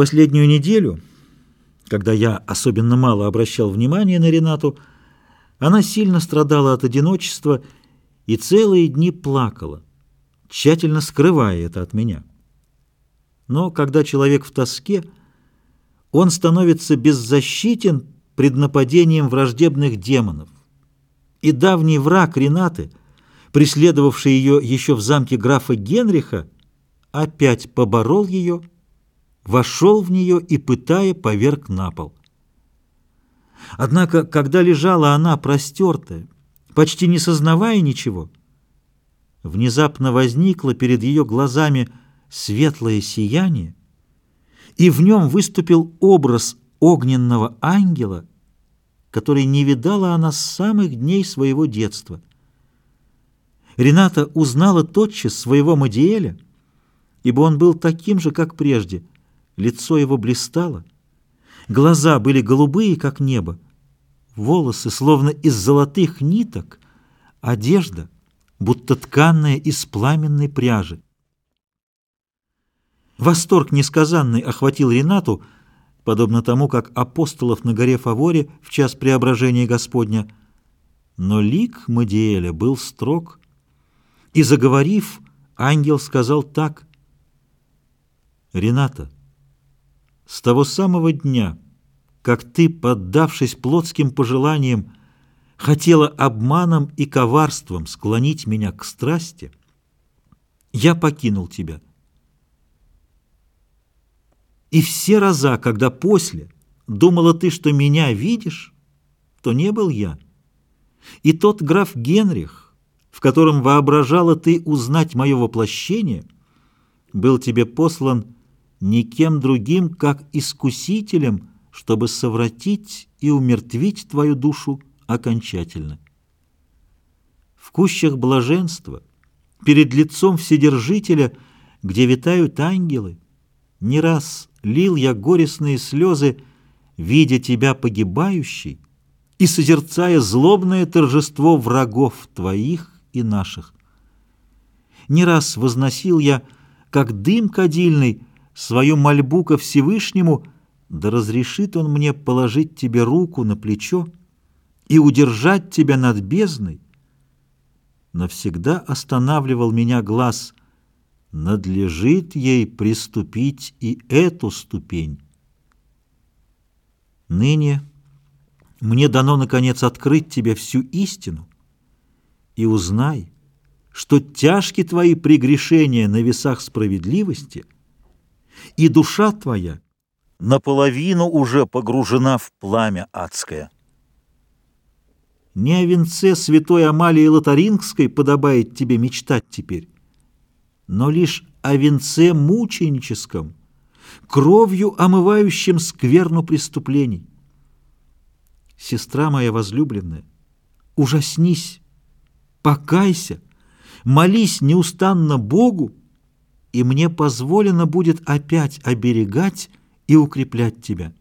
последнюю неделю, когда я особенно мало обращал внимания на Ренату, она сильно страдала от одиночества и целые дни плакала, тщательно скрывая это от меня. Но когда человек в тоске, он становится беззащитен пред нападением враждебных демонов. И давний враг Ренаты, преследовавший ее еще в замке графа Генриха, опять поборол ее вошел в нее и, пытая, поверг на пол. Однако, когда лежала она простертая, почти не сознавая ничего, внезапно возникло перед ее глазами светлое сияние, и в нем выступил образ огненного ангела, который не видала она с самых дней своего детства. Рената узнала тотчас своего Мадиэля, ибо он был таким же, как прежде — Лицо его блистало, глаза были голубые, как небо, волосы словно из золотых ниток, одежда, будто тканная из пламенной пряжи. Восторг несказанный охватил Ренату, подобно тому, как апостолов на горе Фаворе в час преображения Господня. Но лик Мадиэля был строг, и, заговорив, ангел сказал так. «Рената, с того самого дня, как ты, поддавшись плотским пожеланиям, хотела обманом и коварством склонить меня к страсти, я покинул тебя. И все раза, когда после думала ты, что меня видишь, то не был я. И тот граф Генрих, в котором воображала ты узнать мое воплощение, был тебе послан никем другим, как искусителем, чтобы совратить и умертвить твою душу окончательно. В кущах блаженства, перед лицом Вседержителя, где витают ангелы, не раз лил я горестные слезы, видя тебя погибающей и созерцая злобное торжество врагов твоих и наших. Не раз возносил я, как дым кадильный, свою мольбу ко Всевышнему, да разрешит он мне положить тебе руку на плечо и удержать тебя над бездной, но всегда останавливал меня глаз, надлежит ей приступить и эту ступень. Ныне мне дано, наконец, открыть тебе всю истину, и узнай, что тяжки твои прегрешения на весах справедливости — и душа твоя наполовину уже погружена в пламя адское. Не о венце святой Амалии Лотарингской подобает тебе мечтать теперь, но лишь о венце мученическом, кровью омывающем скверну преступлений. Сестра моя возлюбленная, ужаснись, покайся, молись неустанно Богу, и мне позволено будет опять оберегать и укреплять тебя.